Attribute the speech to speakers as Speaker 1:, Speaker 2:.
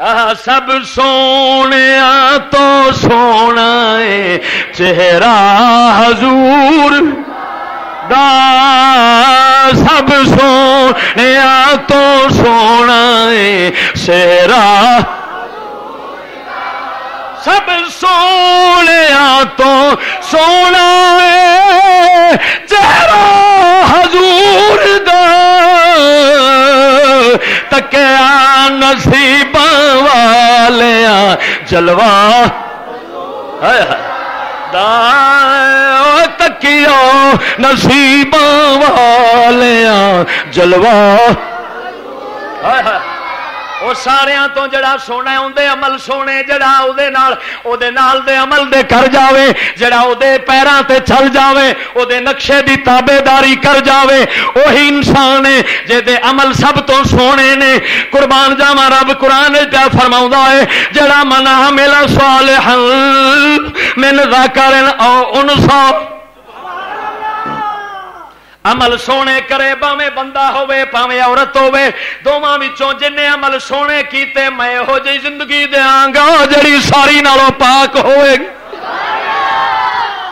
Speaker 1: سب سونے تو سونا ہے چہرہ حضور دا سب سونے تو سونا ہے چہرہ سب سونے تو سونا ہے چہرہ حضور دا تکیا نصیب جلوا تکیا نصیب والیا جلوا وہ سارے تو جڑا سونا اندر عمل سونے، جڑا او دے نال دے عمل دے کر جاوے، جڑا او دے پیران تے چل جاوے او دے نقشے دی تابے داری کر جاوے وہی انسان ہے جے دے عمل سب تو سونے نے۔ قربان جاوا رب قرآن پیا فرما ہے، جڑا منا میلا سوال من ذکر او انسا عمل سونے کرے باوے بندہ ہوے پاوے عورت ہوے دونوں وچوں جن عمل سونے کیتے، میں ہو جی زندگی دیاں گا جڑی ساری نالوں پاک ہوئے گی